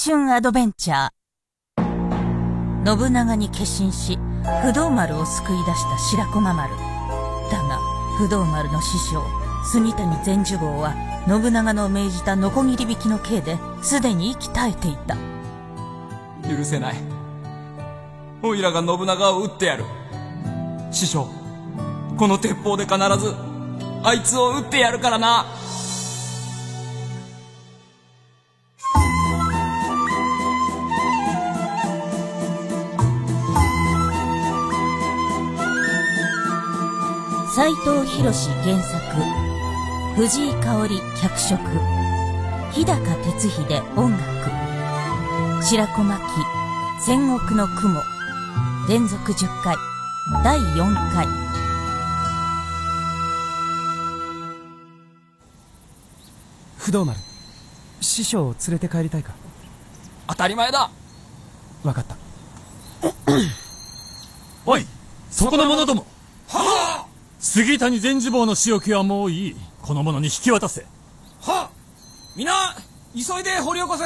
春アドベンチャー。信長に決心し、不動丸を救い出した白駒丸。だが、不動丸の師匠、杉谷善寿坊は、信長の命じたノコギリ引きの刑で、すでに息絶えていた。許せない。おいらが信長を撃ってやる。師匠、この鉄砲で必ず、あいつを撃ってやるからな。斎藤博原作。藤井香織脚色。日高哲秀音楽。白子巻戦国の雲。連続10回。第4回。不動丸。師匠を連れて帰りたいか。当たり前だ。分かった。おいそこの者ども杉谷善次坊の仕置きはもういい。この者に引き渡せ。は皆急いで掘り起こせ。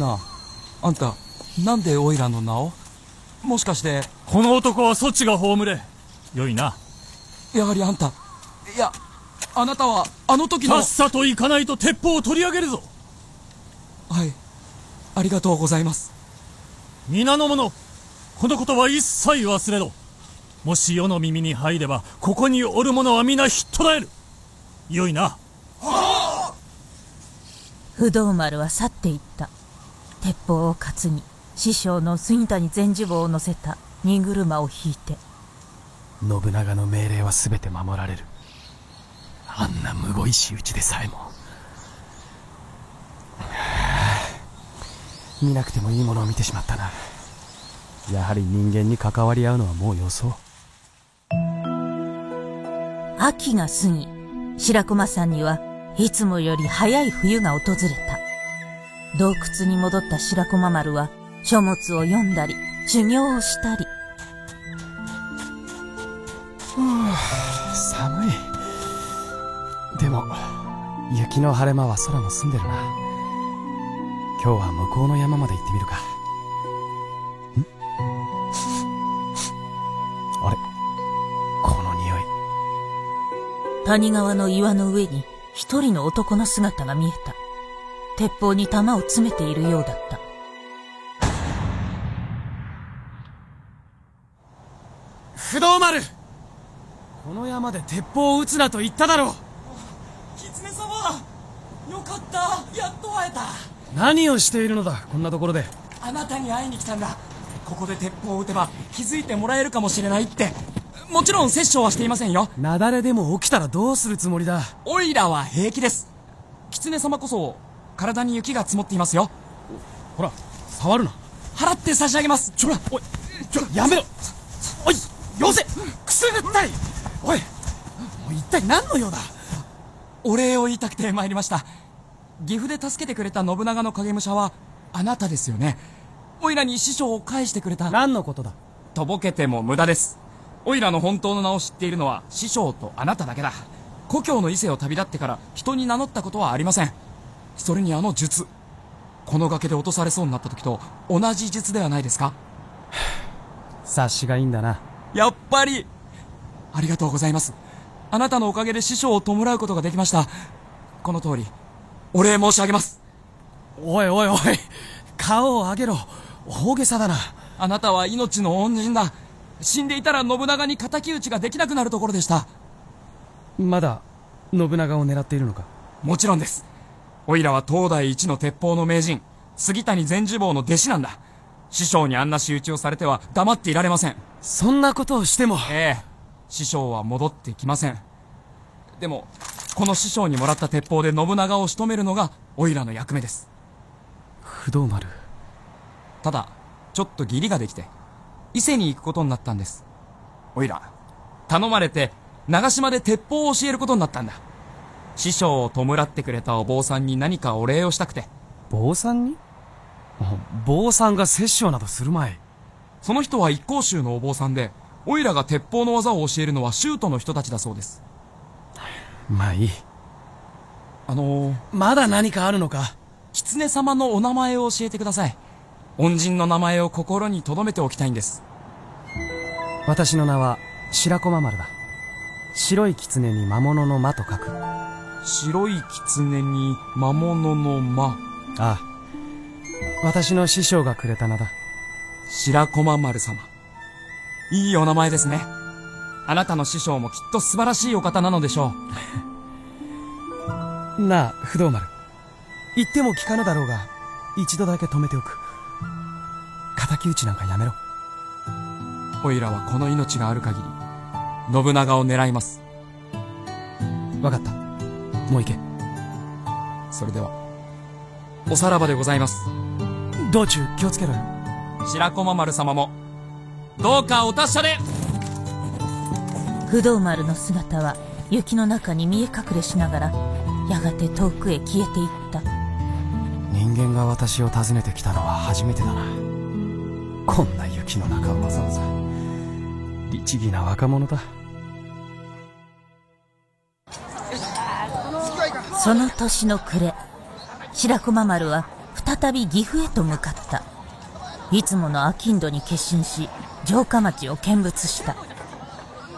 なああんたなんでオイラの名を？もしかして。この男はそっちが葬れ。よいな。やはりあんたいやあなたはあの時の。さっさと行かないと鉄砲を取り上げるぞ。はい。ありがとうございます。皆の者このことは一切忘れろ。もし世の耳に入ればここにおる者は皆ひっ捕らえる。よいな。不動丸は去っていった。鉄砲を担ぎ師匠の杉谷善次坊を乗せた荷車を引いて。信長の命令は全て守られる。あんなむごい仕打ちでさえも。見なくてもいいものを見てしまったなやはり人間に関わり合うのはもうよそう。秋が過ぎ白駒さんにはいつもより早い冬が訪れた。洞窟に戻った白駒丸は書物を読んだり修行をしたり。寒い。でも雪の晴れ間は空も澄んでるな。今日は向こうの山まで行ってみるか谷川の岩の上に一人の男の姿が見えた。鉄砲に弾を詰めているようだった。不動丸！この山で鉄砲を撃つなと言っただろう。狐様よかった。やっと会えた。何をしているのだこんなところで。あなたに会いに来たんだ。ここで鉄砲を撃てば気づいてもらえるかもしれないってもちろん殺生はしていませんよ。雪崩でも起きたらどうするつもりだ？オイラは平気です。狐様こそ体に雪が積もっていますよ。ほら触るな。払って差し上げます。ちょらおいちょやめろ。おいよせくすぐったいおいもう一体何の用だ？お礼を言いたくて参りました。岐阜で助けてくれた信長の影武者はあなたですよね。オイラに師匠を返してくれた。何のことだ？とぼけても無駄ですオイラの本当の名を知っているのは師匠とあなただけだ。故郷の伊勢を旅立ってから人に名乗ったことはありません。それにあの術この崖で落とされそうになった時と同じ術ではないですか？察しがいいんだな。やっぱりありがとうございます。あなたのおかげで師匠を弔うことができました。この通りお礼申し上げます。おいおいおい顔を上げろ。大げさだな。あなたは命の恩人だ死んでいたら信長に敵討ちができなくなるところでした。まだ信長を狙っているのか？もちろんです。おいらは東大一の鉄砲の名人。杉谷善次坊の弟子なんだ。師匠にあんな仕打ちをされては黙っていられません。そんなことをしても。ええ。師匠は戻ってきません。でもこの師匠にもらった鉄砲で信長を仕留めるのがおいらの役目です。不動丸。ただちょっと義理ができて伊勢に行くことになったんです。おいら。頼まれて長島で鉄砲を教えることになったんだ。師匠を弔ってくれたお坊さんに何かお礼をしたくて。坊さんに？あ坊さんが殺生などするまいその人は一向宗のお坊さんでおいらが鉄砲の技を教えるのは宗徒の人たちだそうです。まあいい。あのー、まだ何かあるのか？狐様のお名前を教えてください。恩人の名前を心に留めておきたいんです。私の名は白駒丸だ白い狐に魔物の魔と書く白い狐に魔物の魔。ああ私の師匠がくれた名だ白駒丸様。いいお名前ですね。あなたの師匠もきっと素晴らしいお方なのでしょう。なあ不動丸言っても聞かぬだろうが一度だけ止めておく敵討ちなんかやめろ。おいらはこの命がある限り、信長を狙います。わかった。もう行け。それでは、おさらばでございます。道中気をつけろよ。白駒丸様も、どうかお達者で。不動丸の姿は雪の中に見え隠れしながらやがて遠くへ消えていった。人間が私を訪ねてきたのは初めてだなこんな雪の中をわざわざ。律儀な若者だ。その年の暮れ白駒丸は再び岐阜へと向かった。いつもの商人に決心し城下町を見物した。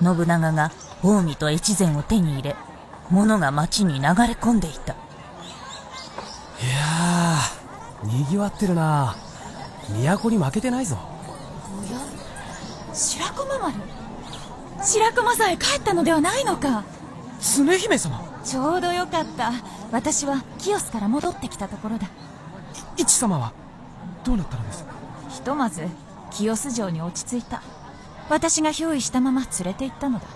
信長が近江と越前を手に入れ物が町に流れ込んでいた。いやーにぎわってるな都に負けてないぞ。白駒丸白駒さんへ帰ったのではないのか。常姫様。ちょうどよかった。私は清須から戻ってきたところだ。一様はどうなったのです？ひとまず清須城に落ち着いた。私が憑依したまま連れて行ったのだ。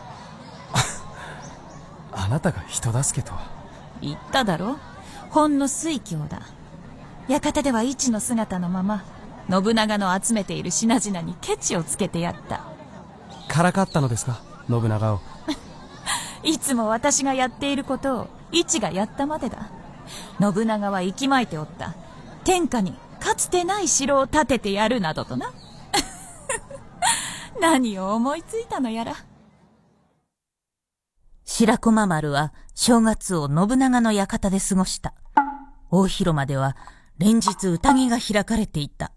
あなたが人助けとは？言っただろ？ほんの水郷だ。館では一の姿のまま信長の集めている品々にケチをつけてやった。からかったのですか信長を。いつも私がやっていることを一がやったまでだ。信長は息巻いておった。天下にかつてない城を建ててやるなどとな。何を思いついたのやら。白駒丸は正月を信長の館で過ごした。大広間では連日宴が開かれていた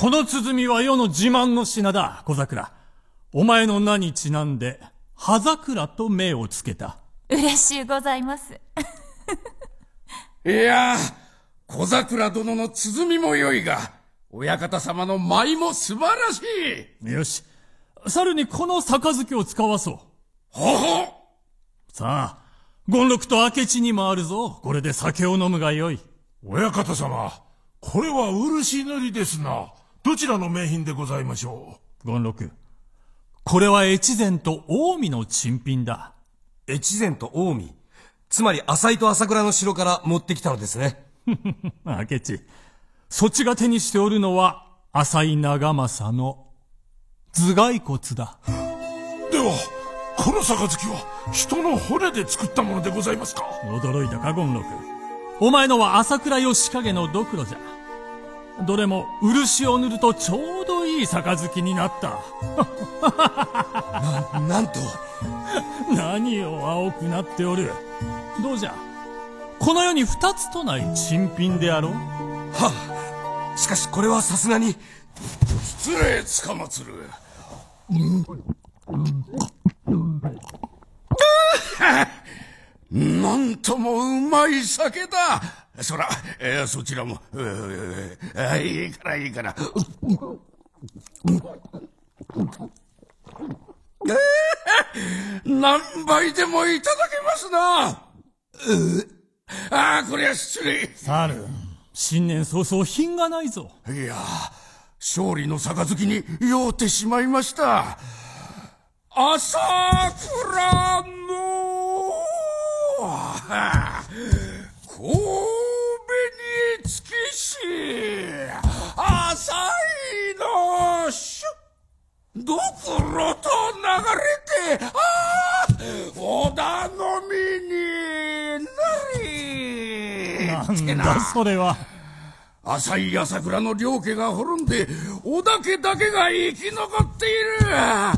この鼓は世の自慢の品だ、小桜。お前の名にちなんで、葉桜と名をつけた。嬉しゅうございますいやー、小桜殿の鼓も良いが、親方様の舞も素晴らしい。よし。猿にこの杯を使わそう。ほほさあ、権六と明智にもあるぞ。これで酒を飲むがよい。親方様、これは漆塗りですな。どちらの名品でございましょ権六。これは越前と近江の珍品だ。越前と近江。つまり浅井と朝倉の城から持ってきたのですね。明智。そっちが手にしておるのは、浅井長政の頭蓋骨だ。う。では、この杯は人の骨で作ったものでございますか？驚いたか、権六。お前のは朝倉義景のドクロじゃ。どれも漆を塗るとちょうどいい杯になった。な、なんと。何を青くなっておる。どうじゃこの世に二つとない珍品であろうはしかしこれはさすがに。失礼つかまつる。なんともうまい酒だ。そら、えーそちらも、えーえーいいからいいから。えー何杯でもいただけますな。うああ、こりゃ失礼。猿、新年早々品がないぞ。いや、勝利の杯に酔うてしまいました。朝倉の、神戸につきし、朝いのしゅ、どくろと流れて、ああ、織田のみになり、なんだそれは。浅井朝倉の両家が滅んで織田家だけが生き残っているあ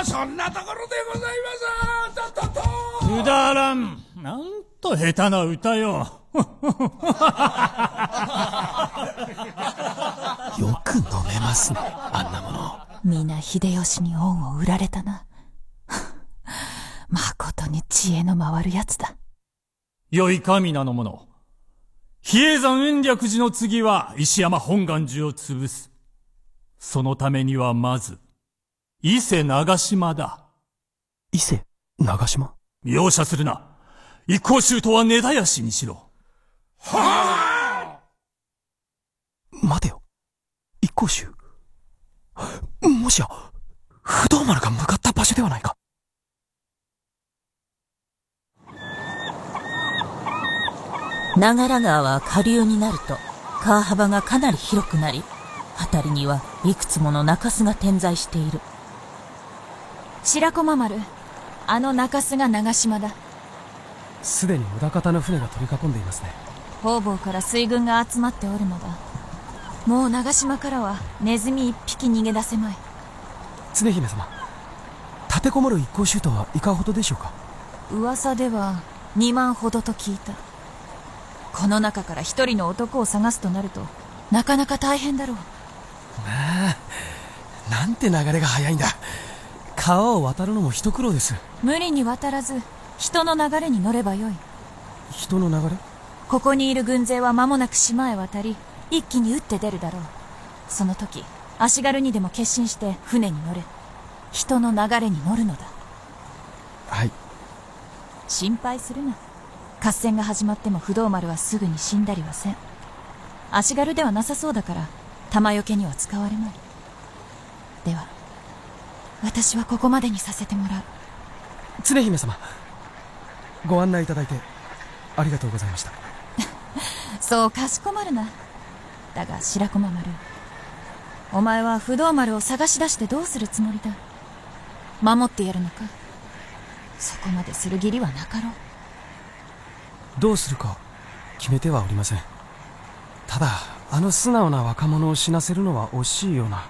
あそんなところでございますとっとっとくだらん。なんと下手な歌よ。よく飲めますね、あんなもの。皆秀吉に恩を売られたな。誠に知恵の回るやつだ。良いか皆の者。比叡山延暦寺の次は石山本願寺を潰す。そのためにはまず、伊勢長島だ。伊勢、長島？容赦するな。一向宗とは根絶やしにしろ。待てよ。一向宗。もしや、不動丸が向かった場所ではないか。長良川は下流になると川幅がかなり広くなり、辺りにはいくつもの中州が点在している。白駒丸、あの中洲が長島だ。すでに小田方の船が取り囲んでいますね。方々から水軍が集まっておるのだ。もう長島からはネズミ一匹逃げ出せまい。常姫様、立てこもる一向宗とはいかほどでしょうか？噂では2万ほどと聞いた。この中から一人の男を探すとなると、なかなか大変だろう。まあ、なんて流れが早いんだ。川を渡るのも一苦労です。無理に渡らず、人の流れに乗ればよい。人の流れ？ここにいる軍勢は間もなく島へ渡り、一気に撃って出るだろう。その時、足軽にでも決心して船に乗れ。人の流れに乗るのだ。はい。心配するな。合戦が始まっても不動丸はすぐに死んだりはせん。足軽ではなさそうだから、玉よけには使われまい。では、私はここまでにさせてもらう。常姫様、ご案内いただいて、ありがとうございました。そうかしこまるな。だが白駒丸、お前は不動丸を探し出してどうするつもりだ？守ってやるのか？そこまでする義理はなかろう。どうするか、決めてはおりません。ただ、あの素直な若者を死なせるのは惜しいような、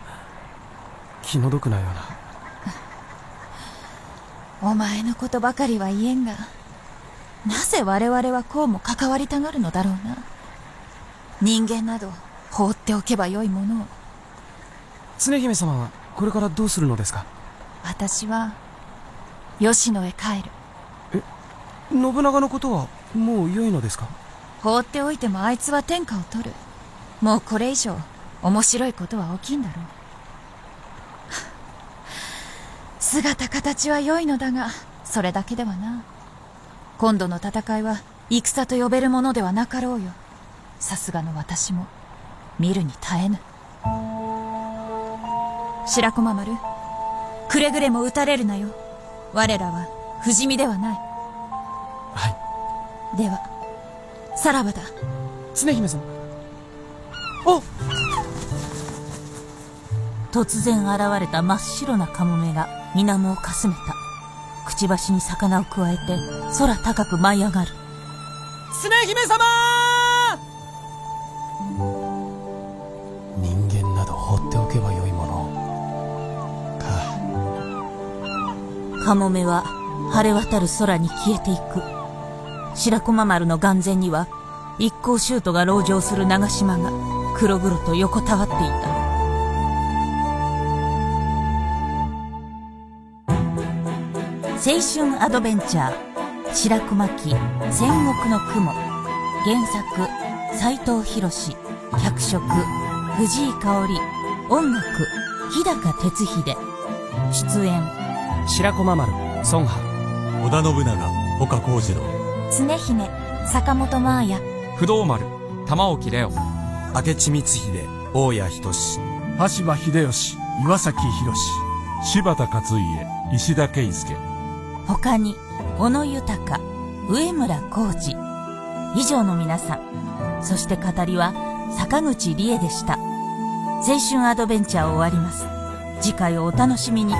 気の毒なような。お前のことばかりは言えんが、なぜ我々はこうも関わりたがるのだろうな？人間など放っておけばよいものを。常姫様はこれからどうするのですか？私は、吉野へ帰る。信長のことはもう良いのですか？放っておいてもあいつは天下を取る。もうこれ以上、面白いことは起きんだろう。姿形は良いのだが、それだけではな。今度の戦いは、戦と呼べるものではなかろうよ。さすがの私も、見るに耐えぬ。白駒丸、くれぐれも撃たれるなよ。我らは、不死身ではない。はい。では、さらばだ。常姫様。お突然現れた真っ白なカモメが水面をかすめた。くちばしに魚をくわえて空高く舞い上がる。常姫様カモメは晴れ渡る空に消えていく。白駒丸の眼前には一向シュートが籠城する長島が黒々と横たわっていた。青春アドベンチャー白熊記戦国の雲原作斎藤博脚色藤井香織音楽日高哲秀出演白駒丸孫波。織田信長、岡幸次郎。常姫、坂本真綾。不動丸玉置レオ明智光秀大谷仁志。羽柴秀吉岩崎宏柴田勝家石田圭介。他に小野豊上村浩二以上の皆さん。そして語りは坂口理恵でした。青春アドベンチャー終わります。次回をお楽しみに